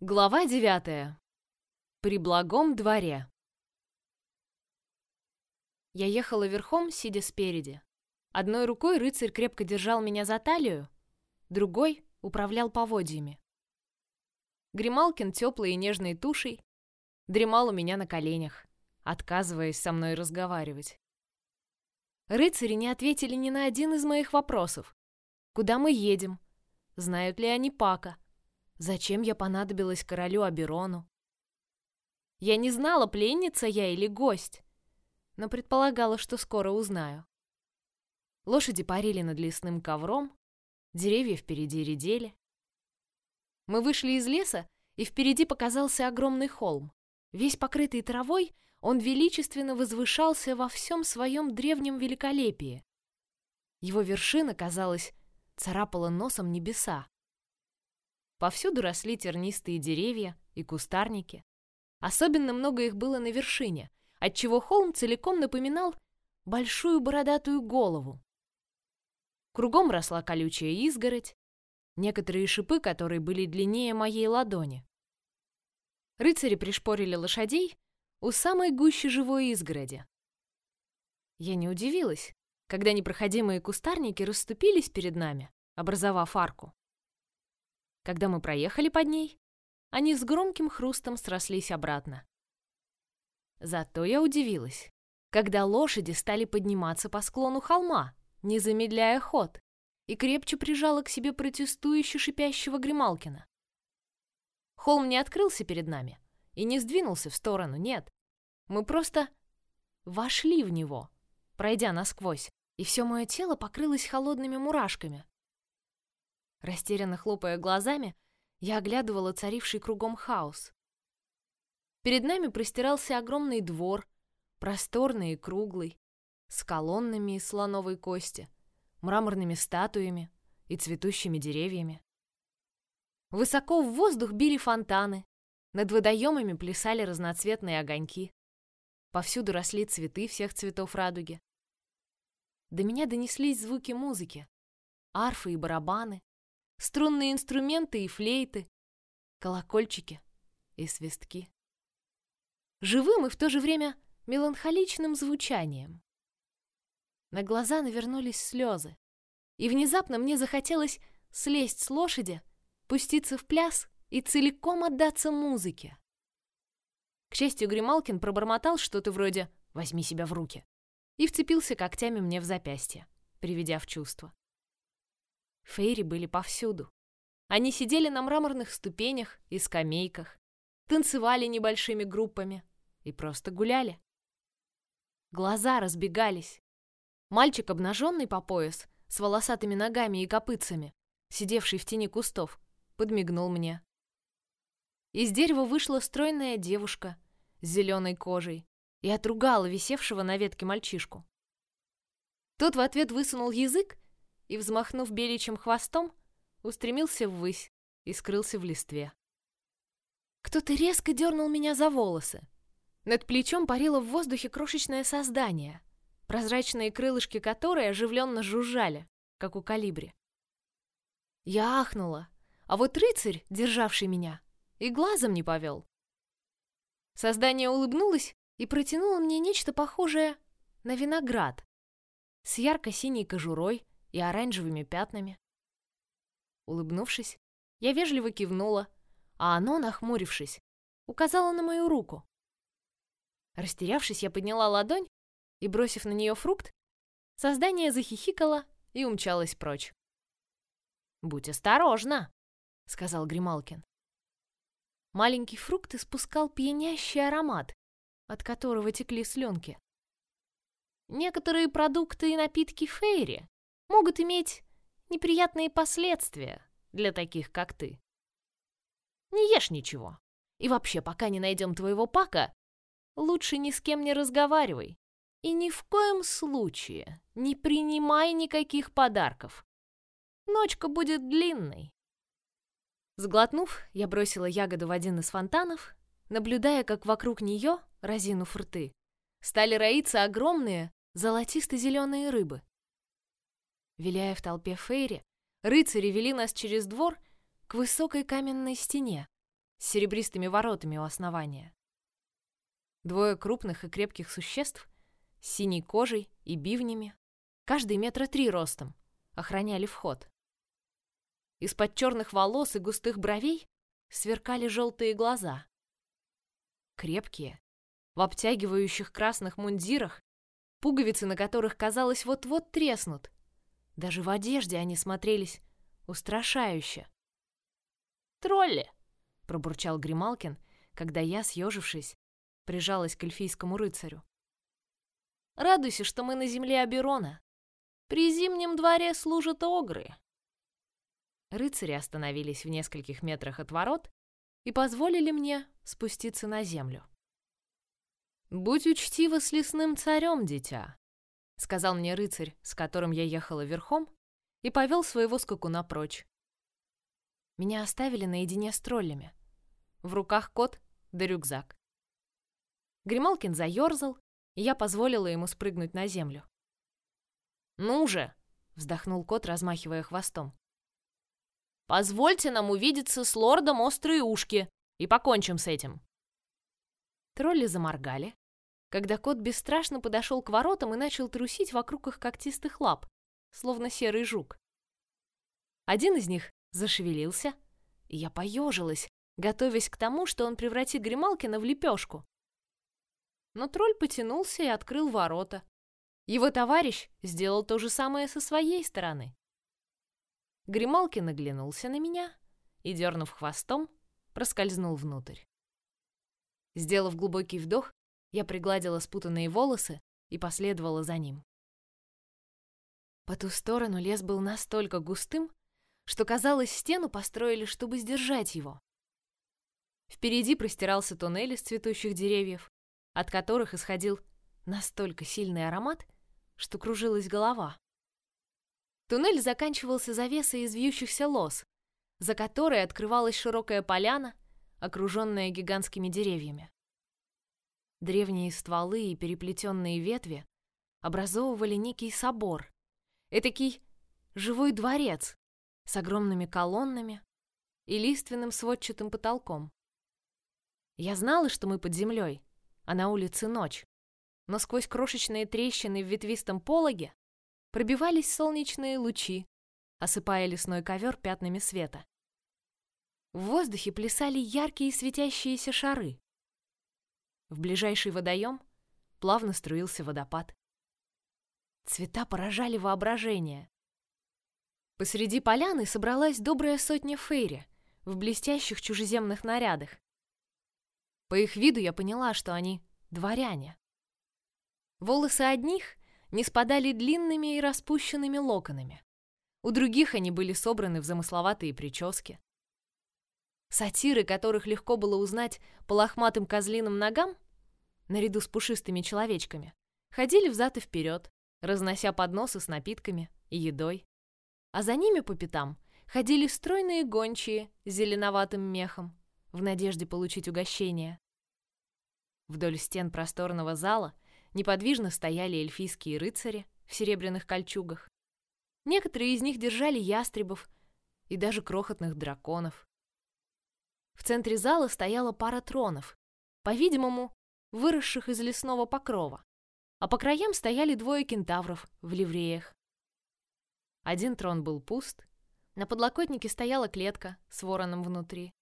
Глава девятая. При благом дворе. Я ехала верхом, сидя спереди. Одной рукой рыцарь крепко держал меня за талию, другой управлял поводьями. Грималкин теплой и нежной тушей дремал у меня на коленях, отказываясь со мной разговаривать. Рыцари не ответили ни на один из моих вопросов. Куда мы едем? Знают ли они Пака? Зачем я понадобилась королю Аберону? Я не знала, пленница я или гость, но предполагала, что скоро узнаю. Лошади парили над лесным ковром, деревья впереди редели. Мы вышли из леса, и впереди показался огромный холм. Весь покрытый травой, он величественно возвышался во всем своем древнем великолепии. Его вершина, казалось, царапала носом небеса. Повсюду росли тернистые деревья и кустарники. Особенно много их было на вершине, отчего холм целиком напоминал большую бородатую голову. Кругом росла колючая изгородь, некоторые шипы, которые были длиннее моей ладони. Рыцари пришпорили лошадей у самой гущи живой изгороди. Я не удивилась, когда непроходимые кустарники расступились перед нами, образовав арку. Когда мы проехали под ней, они с громким хрустом срослись обратно. Зато я удивилась, когда лошади стали подниматься по склону холма, не замедляя ход, и крепче прижала к себе протестующе шипящего Грималкина. Холм не открылся перед нами и не сдвинулся в сторону, нет. Мы просто вошли в него, пройдя насквозь, и все мое тело покрылось холодными мурашками. Растерянно хлопая глазами, я оглядывала царивший кругом хаос. Перед нами простирался огромный двор, просторный и круглый, с колоннами из слоновой кости, мраморными статуями и цветущими деревьями. Высоко в воздух били фонтаны, над водоемами плясали разноцветные огоньки. Повсюду росли цветы всех цветов радуги. До меня донеслись звуки музыки, арфы и барабаны, струнные инструменты и флейты, колокольчики и свистки. Живым и в то же время меланхоличным звучанием. На глаза навернулись слезы, и внезапно мне захотелось слезть с лошади, пуститься в пляс и целиком отдаться музыке. К счастью, Грималкин пробормотал что-то вроде «возьми себя в руки» и вцепился когтями мне в запястье, приведя в чувство. Фейри были повсюду. Они сидели на мраморных ступенях и скамейках, танцевали небольшими группами и просто гуляли. Глаза разбегались. Мальчик, обнаженный по пояс, с волосатыми ногами и копытцами, сидевший в тени кустов, подмигнул мне. Из дерева вышла стройная девушка с зеленой кожей и отругала висевшего на ветке мальчишку. Тот в ответ высунул язык и, взмахнув беличьим хвостом, устремился ввысь и скрылся в листве. Кто-то резко дернул меня за волосы. Над плечом парило в воздухе крошечное создание, прозрачные крылышки которой оживленно жужжали, как у калибри. Я ахнула, а вот рыцарь, державший меня, и глазом не повел. Создание улыбнулось и протянуло мне нечто похожее на виноград с ярко-синей кожурой и оранжевыми пятнами. Улыбнувшись, я вежливо кивнула, а оно, нахмурившись, указало на мою руку. Растерявшись, я подняла ладонь и, бросив на нее фрукт, создание захихикало и умчалось прочь. «Будь осторожна!» — сказал Грималкин. Маленький фрукт испускал пьянящий аромат, от которого текли слюнки. Некоторые продукты и напитки Фейри могут иметь неприятные последствия для таких, как ты. Не ешь ничего. И вообще, пока не найдем твоего пака, лучше ни с кем не разговаривай. И ни в коем случае не принимай никаких подарков. Ночка будет длинной. Сглотнув, я бросила ягоду в один из фонтанов, наблюдая, как вокруг нее, разинув рты, стали роиться огромные золотисто-зеленые рыбы. Виляя в толпе Фейри, рыцари вели нас через двор к высокой каменной стене, с серебристыми воротами у основания. Двое крупных и крепких существ с синей кожей и бивнями, каждый метра три ростом, охраняли вход. Из-под черных волос и густых бровей сверкали желтые глаза. Крепкие, в обтягивающих красных мундирах, пуговицы на которых, казалось, вот-вот треснут. Даже в одежде они смотрелись устрашающе. «Тролли!» — пробурчал Грималкин, когда я, съежившись, прижалась к эльфийскому рыцарю. «Радуйся, что мы на земле Аберона. При зимнем дворе служат огры». Рыцари остановились в нескольких метрах от ворот и позволили мне спуститься на землю. «Будь учтива с лесным царем, дитя», — сказал мне рыцарь, с которым я ехала верхом, и повел своего скакуна прочь. Меня оставили наедине с троллями. В руках кот да рюкзак. Грималкин заерзал, и я позволила ему спрыгнуть на землю. «Ну же!» — вздохнул кот, размахивая хвостом. «Позвольте нам увидеться с лордом Острые Ушки, и покончим с этим!» Тролли заморгали, когда кот бесстрашно подошел к воротам и начал трусить вокруг их когтистых лап, словно серый жук. Один из них зашевелился, и я поежилась, готовясь к тому, что он превратит Грималкина в лепешку. Но тролль потянулся и открыл ворота. Его товарищ сделал то же самое со своей стороны. Грималкин оглянулся на меня и, дернув хвостом, проскользнул внутрь. Сделав глубокий вдох, я пригладила спутанные волосы и последовала за ним. По ту сторону лес был настолько густым, что, казалось, стену построили, чтобы сдержать его. Впереди простирался туннель из цветущих деревьев, от которых исходил настолько сильный аромат, что кружилась голова. Туннель заканчивался завесой из вьющихся лос, за которой открывалась широкая поляна, окруженная гигантскими деревьями. Древние стволы и переплетенные ветви образовывали некий собор, этакий живой дворец с огромными колоннами и лиственным сводчатым потолком. Я знала, что мы под землей, а на улице ночь, но сквозь крошечные трещины в ветвистом пологе пробивались солнечные лучи, осыпая лесной ковер пятнами света. В воздухе плясали яркие светящиеся шары. В ближайший водоем плавно струился водопад. Цвета поражали воображение. Посреди поляны собралась добрая сотня фейри в блестящих чужеземных нарядах. По их виду я поняла, что они дворяне. Волосы одних не спадали длинными и распущенными локонами. У других они были собраны в замысловатые прически. Сатиры, которых легко было узнать по лохматым козлиным ногам, наряду с пушистыми человечками, ходили взад и вперед, разнося подносы с напитками и едой. А за ними по пятам ходили стройные гончие с зеленоватым мехом, в надежде получить угощение. Вдоль стен просторного зала неподвижно стояли эльфийские рыцари в серебряных кольчугах. Некоторые из них держали ястребов и даже крохотных драконов. В центре зала стояла пара тронов, по-видимому, выросших из лесного покрова, а по краям стояли двое кентавров в ливреях. Один трон был пуст, на подлокотнике стояла клетка с вороном внутри.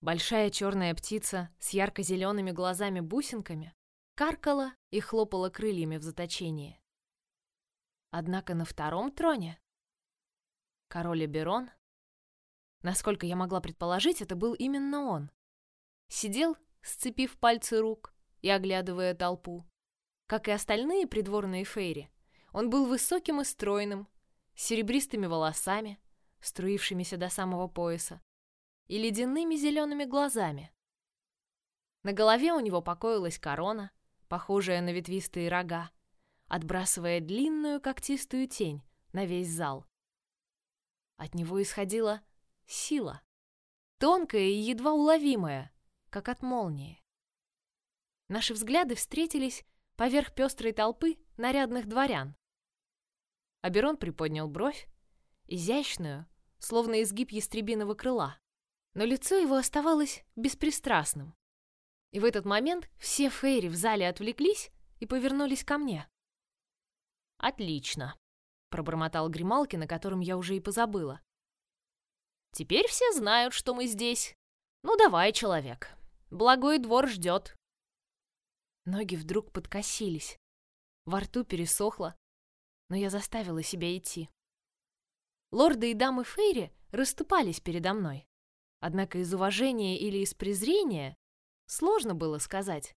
Большая черная птица с ярко-зелеными глазами-бусинками каркала и хлопала крыльями в заточении. Однако на втором троне король Эберон, насколько я могла предположить, это был именно он, сидел, сцепив пальцы рук и оглядывая толпу. Как и остальные придворные фейри, он был высоким и стройным, с серебристыми волосами, струившимися до самого пояса, и ледяными зелеными глазами. На голове у него покоилась корона, похожая на ветвистые рога, отбрасывая длинную когтистую тень на весь зал. От него исходила сила, тонкая и едва уловимая, как от молнии. Наши взгляды встретились поверх пестрой толпы нарядных дворян. Аберон приподнял бровь, изящную, словно изгиб ястребиного крыла но лицо его оставалось беспристрастным. И в этот момент все фейри в зале отвлеклись и повернулись ко мне. «Отлично», — пробормотал Грималкин, о котором я уже и позабыла. «Теперь все знают, что мы здесь. Ну давай, человек, благой двор ждет». Ноги вдруг подкосились. Во рту пересохло, но я заставила себя идти. Лорды и дамы Фейри расступались передо мной. Однако из уважения или из презрения сложно было сказать.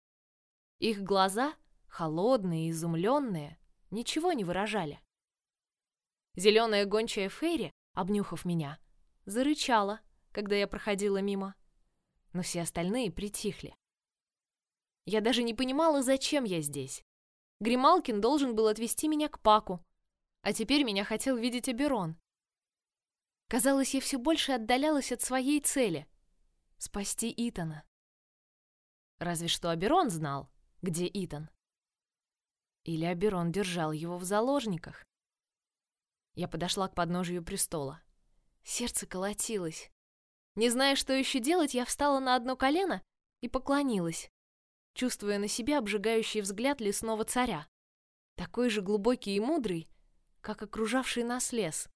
Их глаза, холодные и изумленные, ничего не выражали. Зеленая гончая Фейри, обнюхав меня, зарычала, когда я проходила мимо. Но все остальные притихли. Я даже не понимала, зачем я здесь. Грималкин должен был отвезти меня к Паку, а теперь меня хотел видеть Аберон. Казалось, я все больше отдалялась от своей цели — спасти Итана. Разве что Аберон знал, где Итан. Или Аберон держал его в заложниках. Я подошла к подножию престола. Сердце колотилось. Не зная, что еще делать, я встала на одно колено и поклонилась, чувствуя на себе обжигающий взгляд лесного царя, такой же глубокий и мудрый, как окружавший нас лес.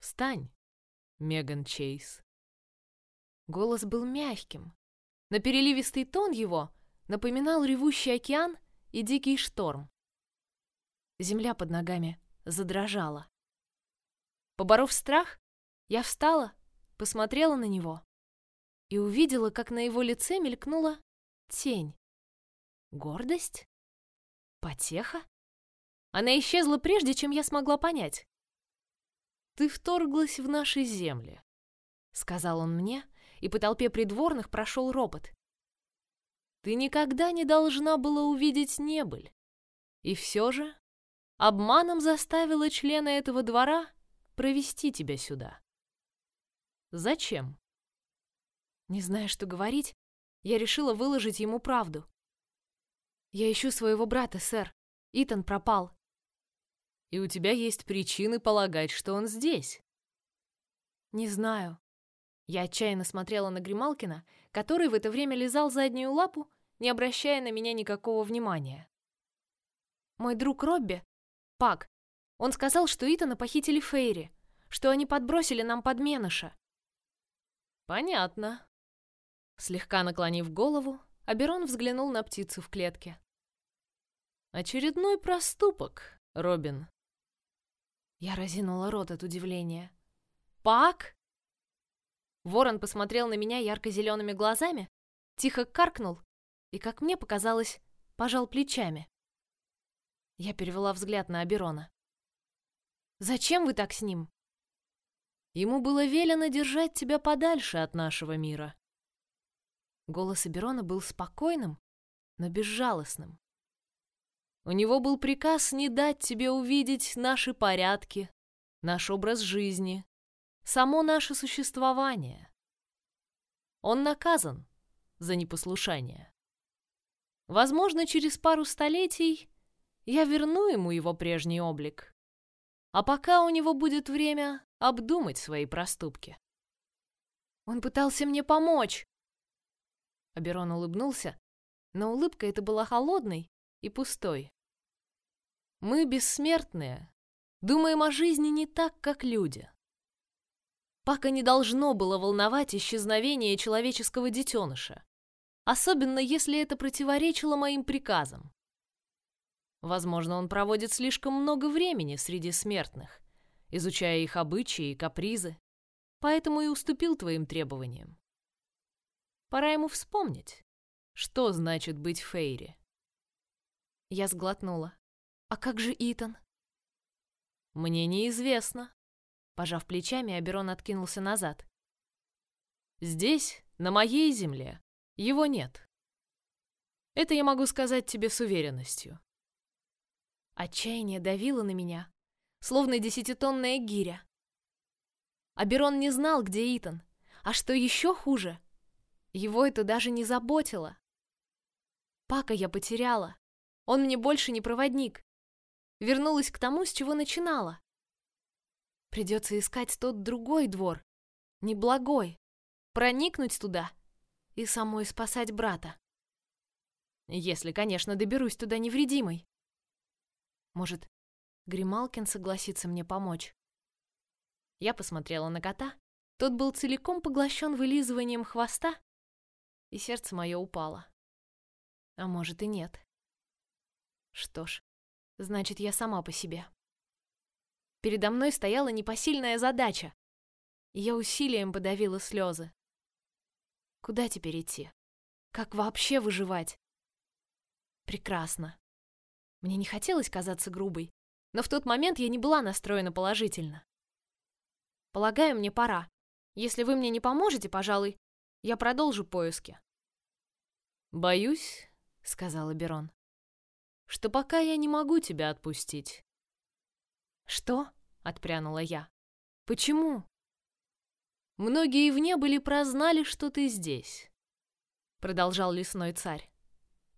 Встань, Меган Чейз. Голос был мягким, но переливистый тон его напоминал ревущий океан и дикий шторм. Земля под ногами задрожала. Поборов страх, я встала, посмотрела на него и увидела, как на его лице мелькнула тень. Гордость? Потеха? Она исчезла прежде, чем я смогла понять. «Ты вторглась в наши земли», — сказал он мне, и по толпе придворных прошел ропот. «Ты никогда не должна была увидеть небыль. И все же обманом заставила члена этого двора провести тебя сюда. Зачем?» Не зная, что говорить, я решила выложить ему правду. «Я ищу своего брата, сэр. Итан пропал и у тебя есть причины полагать, что он здесь. Не знаю. Я отчаянно смотрела на Грималкина, который в это время лизал заднюю лапу, не обращая на меня никакого внимания. Мой друг Робби, Пак, он сказал, что Итана похитили Фейри, что они подбросили нам подменыша. Понятно. Слегка наклонив голову, Аберон взглянул на птицу в клетке. Очередной проступок, Робин. Я разинула рот от удивления. «Пак?» Ворон посмотрел на меня ярко-зелеными глазами, тихо каркнул и, как мне показалось, пожал плечами. Я перевела взгляд на Аберона. «Зачем вы так с ним?» Ему было велено держать тебя подальше от нашего мира. Голос Аберона был спокойным, но безжалостным. У него был приказ не дать тебе увидеть наши порядки, наш образ жизни, само наше существование. Он наказан за непослушание. Возможно, через пару столетий я верну ему его прежний облик. А пока у него будет время обдумать свои проступки. Он пытался мне помочь. Аберон улыбнулся, но улыбка эта была холодной и пустой. Мы бессмертные, думаем о жизни не так, как люди. Пока не должно было волновать исчезновение человеческого детеныша, особенно если это противоречило моим приказам. Возможно, он проводит слишком много времени среди смертных, изучая их обычаи и капризы, поэтому и уступил твоим требованиям. Пора ему вспомнить, что значит быть Фейри. Я сглотнула. А как же Итан? Мне неизвестно. Пожав плечами, Аберон откинулся назад. Здесь, на моей земле, его нет. Это я могу сказать тебе с уверенностью. Отчаяние давило на меня, словно десятитонная гиря. Аберон не знал, где Итан, а что еще хуже, его это даже не заботило. Пака я потеряла. Он мне больше не проводник. Вернулась к тому, с чего начинала. Придется искать тот другой двор, неблагой, проникнуть туда и самой спасать брата. Если, конечно, доберусь туда невредимой. Может, Грималкин согласится мне помочь? Я посмотрела на кота. Тот был целиком поглощен вылизыванием хвоста, и сердце мое упало. А может и нет. Что ж, значит, я сама по себе. Передо мной стояла непосильная задача, я усилием подавила слезы. Куда теперь идти? Как вообще выживать? Прекрасно. Мне не хотелось казаться грубой, но в тот момент я не была настроена положительно. Полагаю, мне пора. Если вы мне не поможете, пожалуй, я продолжу поиски. Боюсь, сказала Берон, что пока я не могу тебя отпустить. Что? отпрянула я. Почему? Многие вне были прознали, что ты здесь, продолжал лесной царь.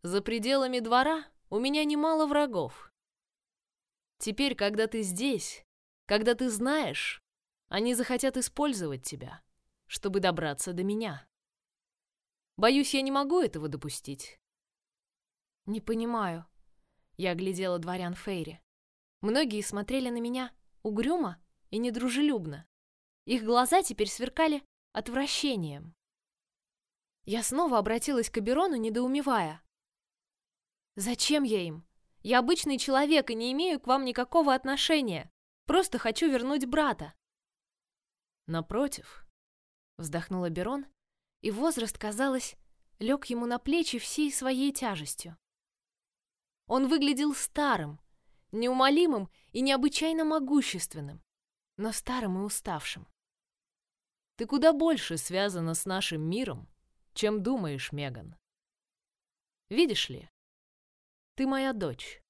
За пределами двора у меня немало врагов. Теперь, когда ты здесь, когда ты знаешь, они захотят использовать тебя, чтобы добраться до меня. Боюсь, я не могу этого допустить. Не понимаю. Я оглядела дворян Фейри. Многие смотрели на меня угрюмо и недружелюбно. Их глаза теперь сверкали отвращением. Я снова обратилась к Аберону, недоумевая. Зачем я им? Я обычный человек и не имею к вам никакого отношения. Просто хочу вернуть брата. Напротив, вздохнула Берон, и возраст, казалось, лег ему на плечи всей своей тяжестью. Он выглядел старым, неумолимым и необычайно могущественным, но старым и уставшим. Ты куда больше связана с нашим миром, чем думаешь, Меган. Видишь ли, ты моя дочь.